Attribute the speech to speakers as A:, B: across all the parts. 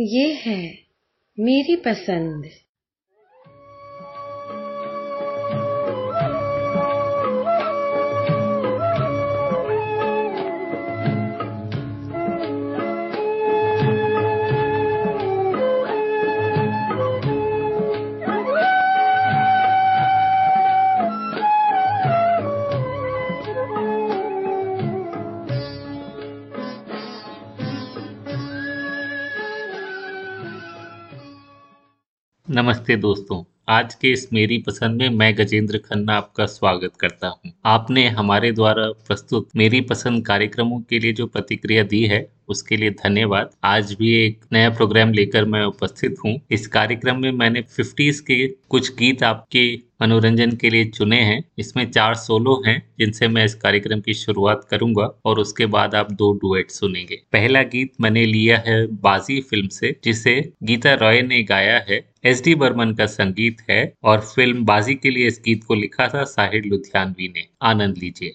A: ये है मेरी पसंद।
B: नमस्ते दोस्तों आज के इस मेरी पसंद में मैं गजेंद्र खन्ना आपका स्वागत करता हूँ। आपने हमारे द्वारा प्रस्तुत मेरी पसंद कार्यक्रमों के लिए जो प्रतिक्रिया दी है, उसके लिए धन्यवाद आज भी एक नया प्रोग्राम लेकर मैं उपस्थित हूँ। इस कार्यक्रम में मैंने फिफ्टीज के कुछ गीत आपके मनोरंजन के लिए चुने हैं। इसमें चार सोलो हैं, जिनसे मैं इस कार्यक्रम की शुरुआत करूँगा और उसके बाद आप दो डुएट सुनेंगे। पहला गीत मैंने लिया है बाजी फ़िल्म से, जिसे गीता रॉय ने गाया है। एस डी बर्मन का संगीत है और फ़िल्म बाजी के लिए इस गीत को लिखा था, साहिर लुधियानवी ने। आनंद लीजिए।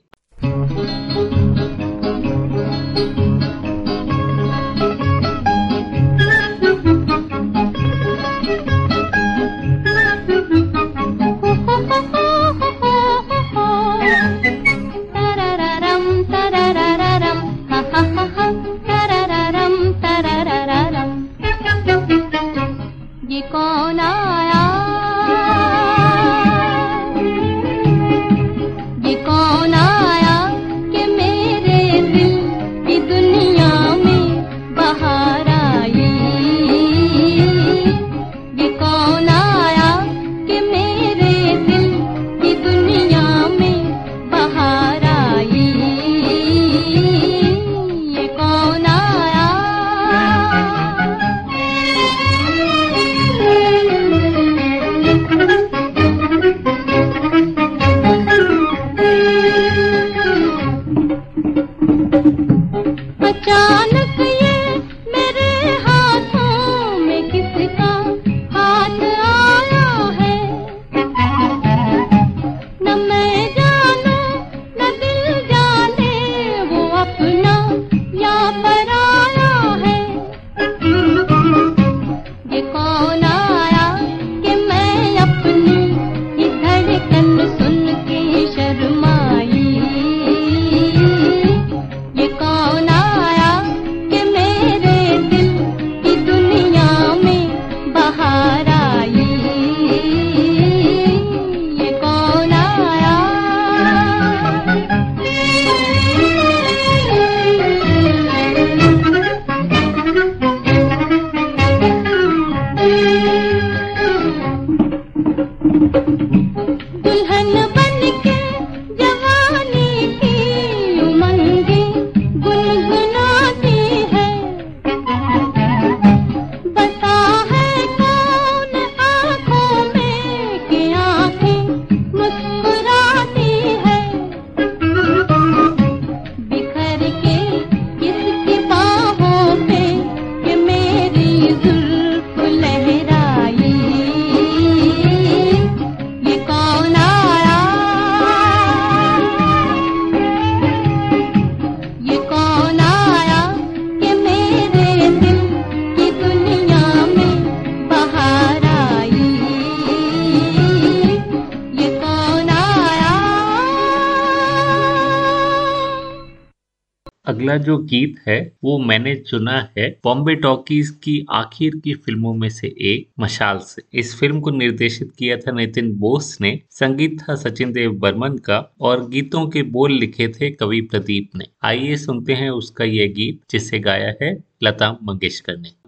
B: अगला जो गीत है, वो मैंने चुना है बॉम्बे टॉकीज की आखिर की फ़िल्मों में से एक, मशाल से। इस फ़िल्म को निर्देशित किया था नितिन बोस ने, संगीत था सचिन देव बर्मन का, और गीतों के बोल लिखे थे कवि प्रदीप ने। आइए सुनते हैं उसका ये गीत, जिसे गाया है लता मंगेशकर ने।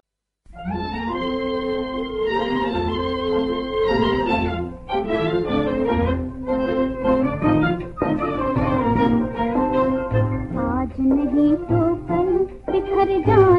B: जान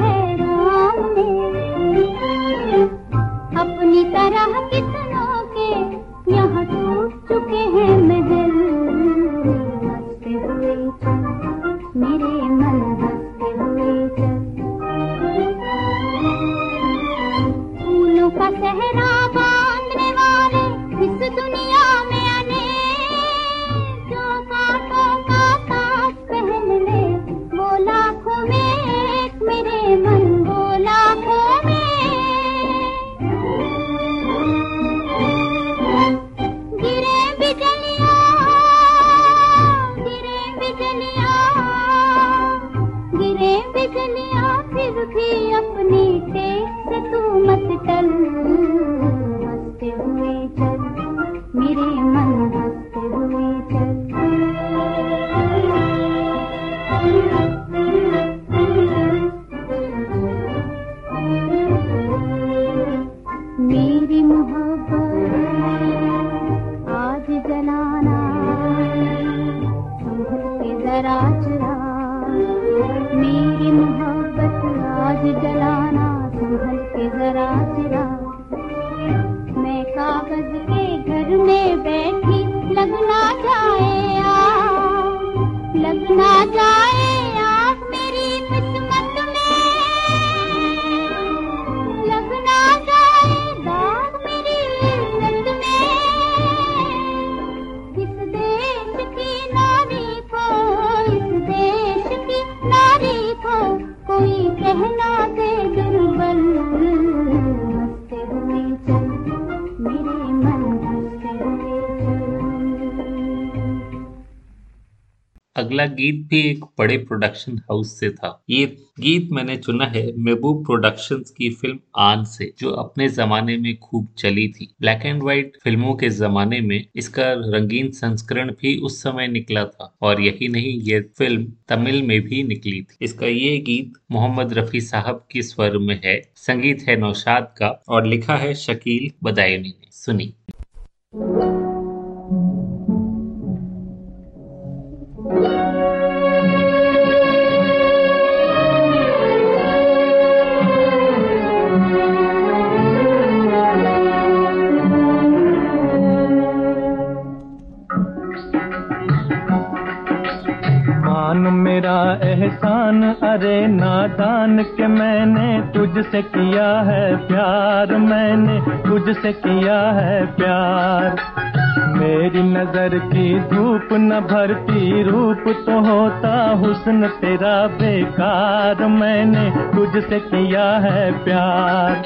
B: है राम अपनी तरह पिघलिया फिर भी अपनी टेक से तू मत टल। मस्त हुए चल मेरे मन Sandra.
C: अगला गीत भी एक बड़े प्रोडक्शन हाउस से था। ये गीत मैंने चुना है महबूब प्रोडक्शंस की फ़िल्म आन से, जो अपने जमाने में खूब चली थी। ब्लैक एंड व्हाइट फ़िल्मों के जमाने में इसका रंगीन संस्करण भी उस समय निकला था, और यही नहीं, ये फ़िल्म तमिल में भी निकली थी। इसका ये गीत मोहम्मद रफी साहब के स्वर में है, संगीत है नौशाद का, और लिखा है शकील बदायनी ने। सुनी
D: अरे नादान के मैंने तुझसे किया है प्यार मैंने तुझसे किया है प्यार। मेरी नज़र की धूप न भरती, रूप तो होता हुस्न तेरा बेकार। मैंने तुझसे किया है प्यार।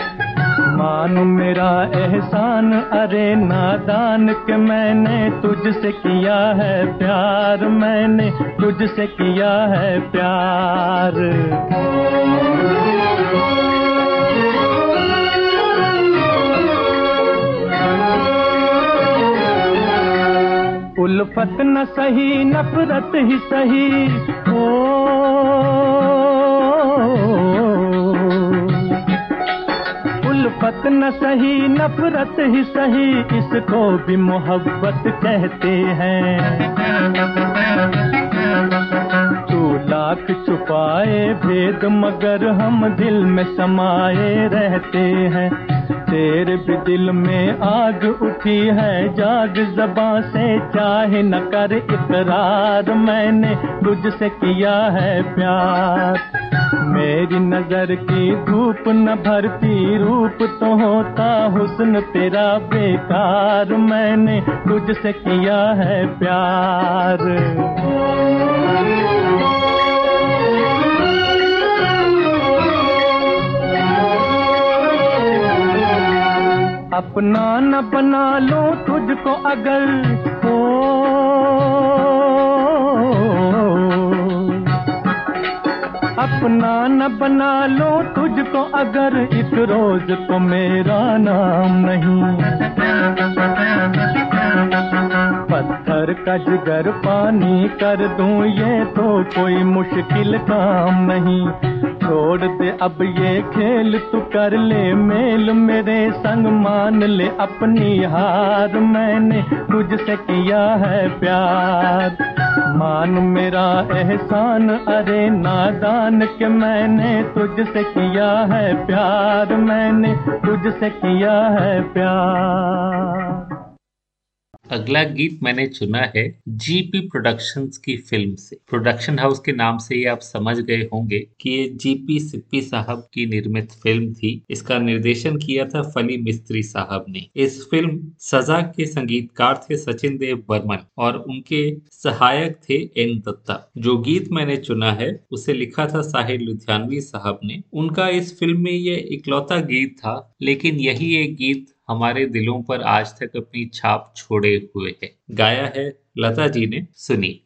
D: मान मेरा एहसान, अरे नादान के मैंने तुझसे किया है प्यार। मैंने तुझसे किया है प्यार। उल्फत न सही, नफरत ही सही। ओ, उल्फत न सही, नफरत ही सही, इसको भी मोहब्बत कहते हैं। लाख छुपाए भेद मगर हम दिल में समाए रहते हैं। तेरे भी दिल में आग उठी है, जाग जबा से चाहे न कर इकरार। मैंने तुझसे किया है प्यार। मेरी नज़र की धूप न भरती, रूप तो होता हुस्न तेरा बेकार। मैंने तुझसे किया है प्यार। अपना न बना लो तुझको अगर हो अपना न बना लो तुझको अगर इस रोज तो मेरा नाम नहीं। पत्थर का जिगर पानी कर दूँ ये तो कोई मुश्किल काम नहीं। छोड़ दे, अब ये खेल तू कर ले, मेल मेरे संग मान ले, अपनी हार मैंने तुझसे किया है प्यार। मान मेरा एहसान, अरे नादान के मैंने तुझसे किया है प्यार, मैंने तुझसे किया है प्यार।
B: अगला गीत मैंने चुना है जीपी प्रोडक्शंस की फ़िल्म से। प्रोडक्शन हाउस के नाम से ही आप समझ गए होंगे कि ये जीपी सिप्पी साहब की निर्मित फ़िल्म थी। इसका निर्देशन किया था फली मिस्त्री साहब ने। इस फ़िल्म सजा के संगीतकार थे सचिन देव बर्मन और उनके सहायक थे एन दत्ता। जो गीत मैंने चुना है, उसे लिखा था साहिर लुधियानवी साहब ने। उनका इस फ़िल्म में ये इकलौता गीत था, लेकिन यही एक गीत हमारे दिलों पर आज तक अपनी छाप छोड़े हुए है। गाया है लता जी ने सुनी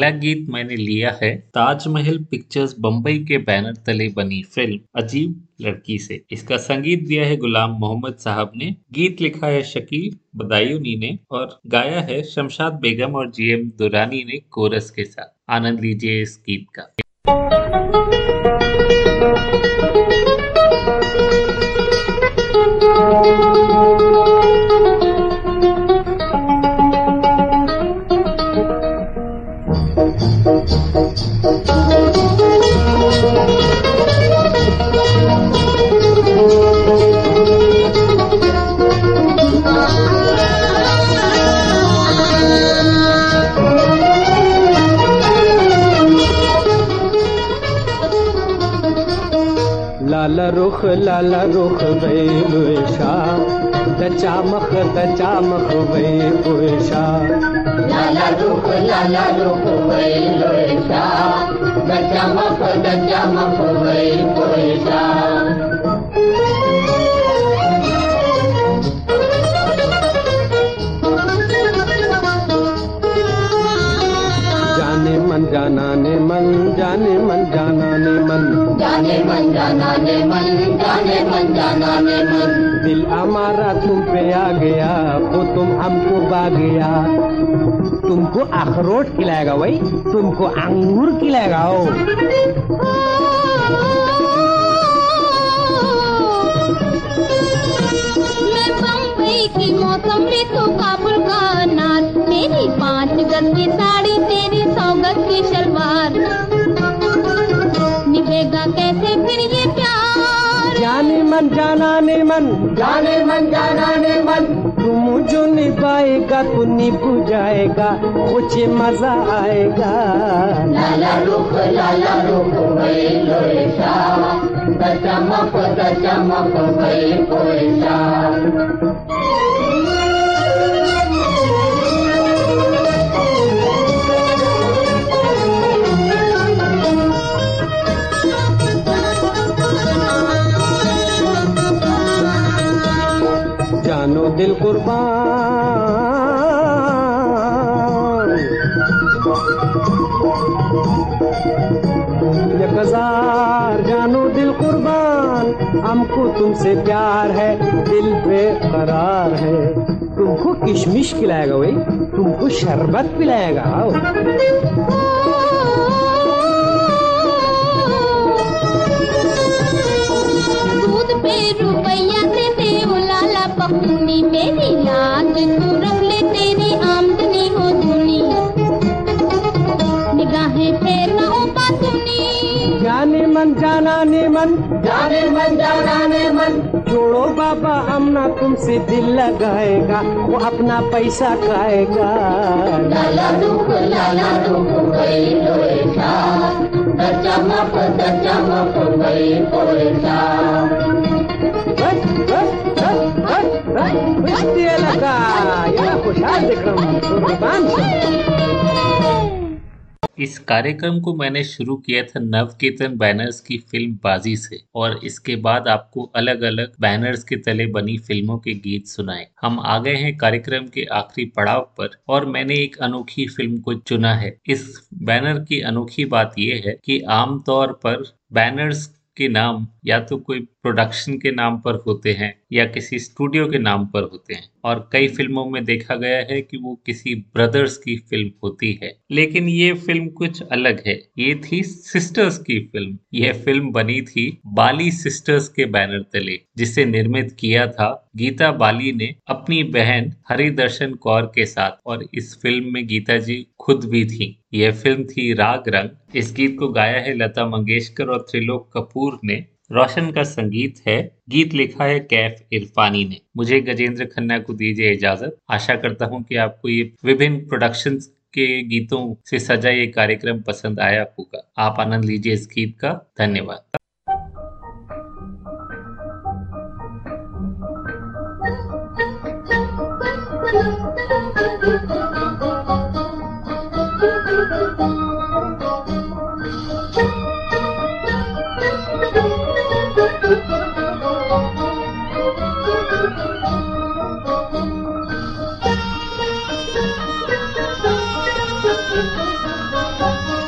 B: अगला गीत मैंने लिया है, ताजमहल पिक्चर्स बम्बई के बैनर तले बनी फ़िल्म, अजीब लड़की से। इसका संगीत दिया है गुलाम मोहम्मद साहब ने, गीत लिखा है शकील बदायूनी ने और गाया है शमशाद बेगम और जीएम दुरानी ने कोरस के साथ। आनंद लीजिए इस गीत का।
E: रुख लाला रुख वै बुशा दचा मख दचा मख वै बुशा
F: लाला रुख लाला रुख वै बुशा दचा मख दचा मख वै बुशा
E: जाने मन जाना ने मन जाने मन जाना ने मन।
F: जाने मन जाना ने मन जाने मन जाना ने मन
E: दिल हमारा तुम पे आ गया वो तुम हमको बा गया। तुमको अखरोट खिलाएगा भाई तुमको अंगूर खिलाएगा ओ।
B: की मौसम ऋतु काबुल का अनार मेरी पाँच गज की साड़ी तेरी सौ गज की शलवार। निभेगा कैसे फिर ये प्यार?
E: जाने मन जाना ने मन।
F: जाने मन जाना ने मन।
E: तुम जो निभाएगा तो निभ जाएगा। कुछ मज़ा आएगा।
F: लाला रुख लाला रुख वै लोशा दचा मख दचा मख वै पोशा
E: तुमसे प्यार है, दिल बेकरार है तुमको किशमिश खिलाएगा भाई तुमको शरबत पिलाएगा, आओ।
B: दूध पे रुपया दे दे लाला पखुनी मेरी लाज तू
E: मन जाने मन
F: जाना मन
E: छोड़ो बाबा हमना तुमसे दिल लगाएगा वो अपना पैसा खाएगा
F: लाला रुख लाला
E: बस बस बस बस बस बस ये लगा ये खुशहाल दिख रहा हूँ
C: इस कार्यक्रम को मैंने शुरू किया था नवकेतन बैनर्स की फ़िल्म बाजी से, और इसके बाद आपको अलग अलग बैनर्स के तले बनी फ़िल्मों के गीत सुनाए। हम आ गए हैं कार्यक्रम के आखिरी पड़ाव पर, और मैंने एक अनोखी फ़िल्म को चुना है। इस बैनर की अनोखी बात यह है कि आमतौर पर बैनर्स के नाम या तो कोई प्रोडक्शन के नाम पर होते हैं या किसी स्टूडियो के नाम पर होते हैं। और कई फ़िल्मों में देखा गया है कि वो किसी ब्रदर्स की फ़िल्म होती है। लेकिन ये फ़िल्म कुछ अलग है। ये थी सिस्टर्स की फ़िल्म यह फ़िल्म बनी थी बाली सिस्टर्स के बैनर तले, जिसे निर्मित किया था गीता बाली ने अपनी बहन हरिदर्शन कौर के साथ। और इस फ़िल्म में गीता जी खुद भी थी। यह फ़िल्म थी राग रंग। इस गीत को गाया है लता मंगेशकर और त्रिलोक कपूर ने। रोशन का संगीत है। गीत लिखा है कैफ इरफानी ने। मुझे गजेंद्र खन्ना को दीजिए इजाज़त। आशा करता हूँ कि आपको ये विभिन्न प्रोडक्शंस के गीतों से सजा ये कार्यक्रम पसंद आया होगा। आप आनंद लीजिए इस गीत का। धन्यवाद।
G: वो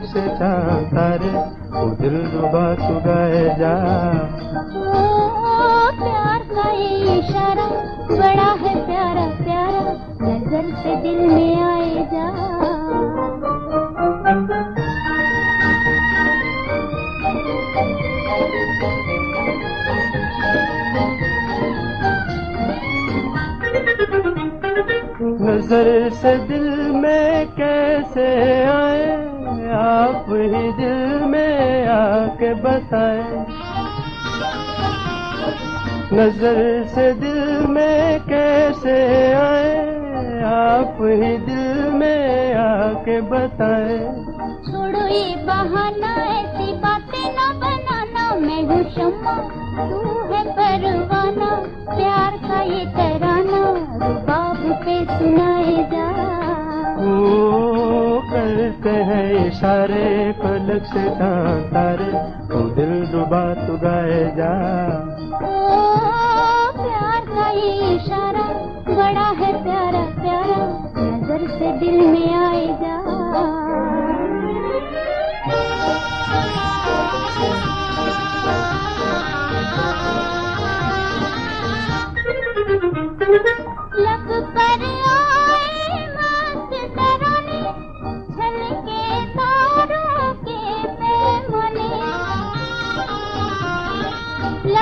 G: से चाँद तारे वो दिल रुबा तू गाए जा।
B: ओ, प्यार का ये इशारा बड़ा है प्यारा प्यारा नज़र से दिल में आए जा।
G: नज़र से दिल में कैसे आए? आप ही दिल में आके बताए। नज़र से दिल में कैसे आए, आप ही दिल में आके बताए।
B: छोड़ो ये बहाना, ऐसी बातें ना बनाना। मैं हूँ शम्मा, तू है परवाना। प्यार का ये तराना, रुबाब पे सुनाए
G: इशारे पलक से तारे तू दिल डुबा तू गाए जा।
B: प्यार का ये इशारा, बड़ा है प्यारा प्यारा। नज़र से दिल में आए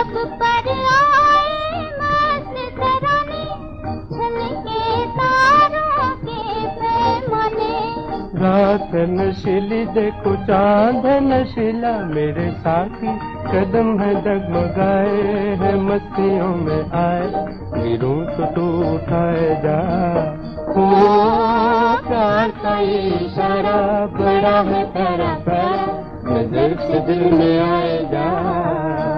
B: पर आए तारों के पैमाने।
G: रात नशीली देखो, चाँद नशीला, मेरे साथी कदम है डगमगाए है, मस्तियों में आए, गिरूं तो उठाए जा। ओ, प्यार का इशारा, बड़ा है प्यारा प्यारा, नज़र से दिल में आए जा।